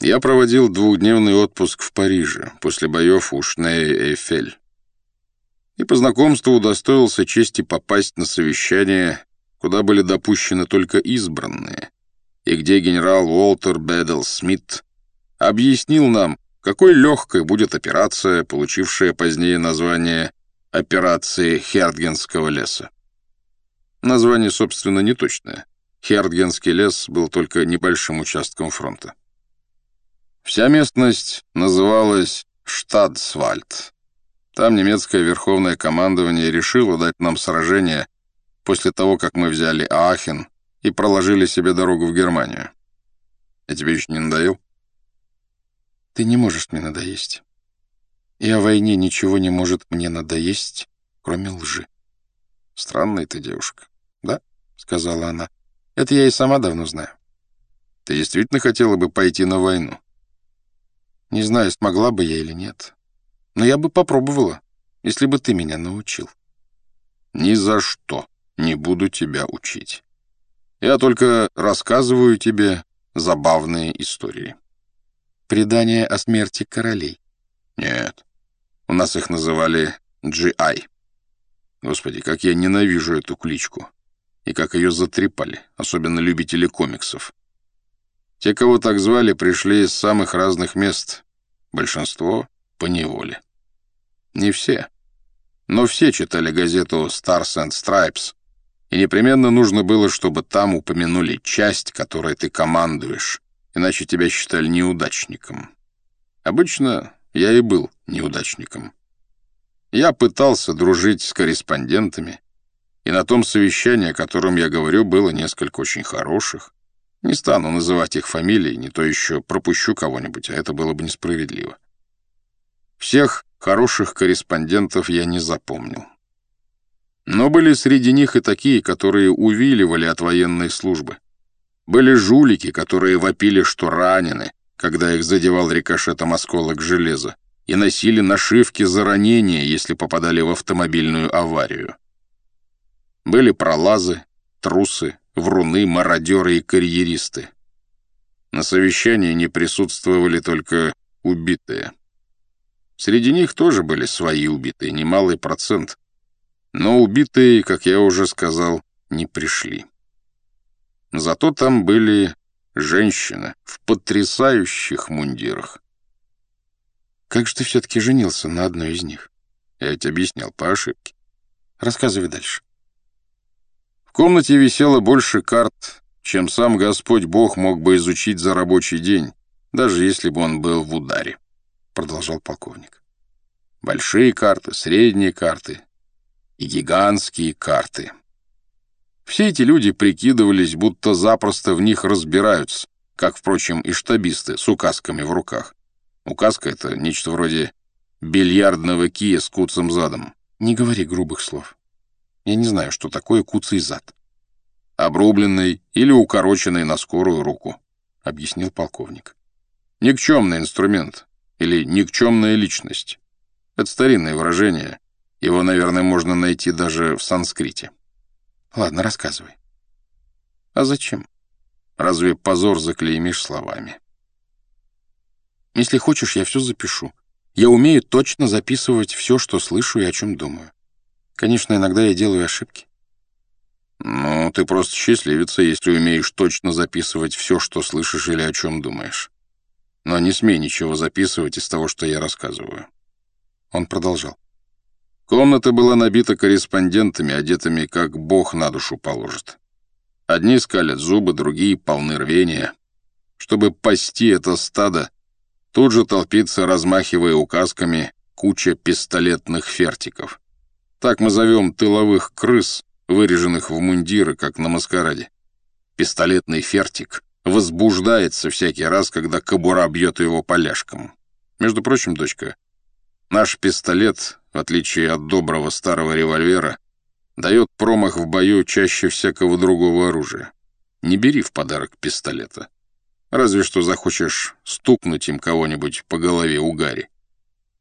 Я проводил двухдневный отпуск в Париже после боев у Шнея-Эйфель. И по знакомству удостоился чести попасть на совещание, куда были допущены только избранные, и где генерал Уолтер Бэддл Смит объяснил нам, какой легкой будет операция, получившая позднее название «Операции Хертгенского леса». Название, собственно, неточное. Хертгенский лес был только небольшим участком фронта. Вся местность называлась Штадсвальд. Там немецкое верховное командование решило дать нам сражение после того, как мы взяли Аахен и проложили себе дорогу в Германию. Я тебе еще не надоел? Ты не можешь мне надоесть. И о войне ничего не может мне надоесть, кроме лжи. Странная ты девушка. Да, сказала она. Это я и сама давно знаю. Ты действительно хотела бы пойти на войну? Не знаю, смогла бы я или нет. Но я бы попробовала, если бы ты меня научил. Ни за что не буду тебя учить. Я только рассказываю тебе забавные истории. Предания о смерти королей. Нет, у нас их называли GI. Господи, как я ненавижу эту кличку. И как ее затрепали, особенно любители комиксов. Те, кого так звали, пришли из самых разных мест. Большинство — по неволе. Не все. Но все читали газету «Stars and Stripes», и непременно нужно было, чтобы там упомянули часть, которой ты командуешь, иначе тебя считали неудачником. Обычно я и был неудачником. Я пытался дружить с корреспондентами, и на том совещании, о котором я говорю, было несколько очень хороших, не стану называть их фамилии, не то еще пропущу кого-нибудь, а это было бы несправедливо. Всех хороших корреспондентов я не запомнил. Но были среди них и такие, которые увиливали от военной службы. Были жулики, которые вопили, что ранены, когда их задевал рикошетом осколок железа, и носили нашивки за ранения, если попадали в автомобильную аварию. Были пролазы, трусы, вруны, мародеры и карьеристы. На совещании не присутствовали только убитые. Среди них тоже были свои убитые, немалый процент. Но убитые, как я уже сказал, не пришли. Зато там были женщины в потрясающих мундирах. Как же ты все-таки женился на одной из них? Я тебе объяснял по ошибке. Рассказывай дальше. В комнате висело больше карт, чем сам Господь Бог мог бы изучить за рабочий день, даже если бы он был в ударе, — продолжал полковник. Большие карты, средние карты и гигантские карты. Все эти люди прикидывались, будто запросто в них разбираются, как, впрочем, и штабисты с указками в руках. Указка — это нечто вроде бильярдного кия с куцым задом. Не говори грубых слов. Я не знаю, что такое куцый зад. Обрубленный или укороченный на скорую руку, — объяснил полковник. Никчемный инструмент или никчемная личность. Это старинное выражение. Его, наверное, можно найти даже в санскрите. Ладно, рассказывай. А зачем? Разве позор заклеймишь словами? Если хочешь, я все запишу. Я умею точно записывать все, что слышу и о чем думаю. Конечно, иногда я делаю ошибки. Ну, ты просто счастливица, если умеешь точно записывать все, что слышишь или о чем думаешь. Но не смей ничего записывать из того, что я рассказываю. Он продолжал. Комната была набита корреспондентами, одетыми, как бог на душу положит. Одни скалят зубы, другие полны рвения. Чтобы пасти это стадо, тут же толпится, размахивая указками, куча пистолетных фертиков. Так мы зовем тыловых крыс, выреженных в мундиры, как на маскараде. Пистолетный фертик возбуждается всякий раз, когда кобура бьет его поляшком. Между прочим, дочка, наш пистолет, в отличие от доброго старого револьвера, дает промах в бою чаще всякого другого оружия. Не бери в подарок пистолета. Разве что захочешь стукнуть им кого-нибудь по голове угари.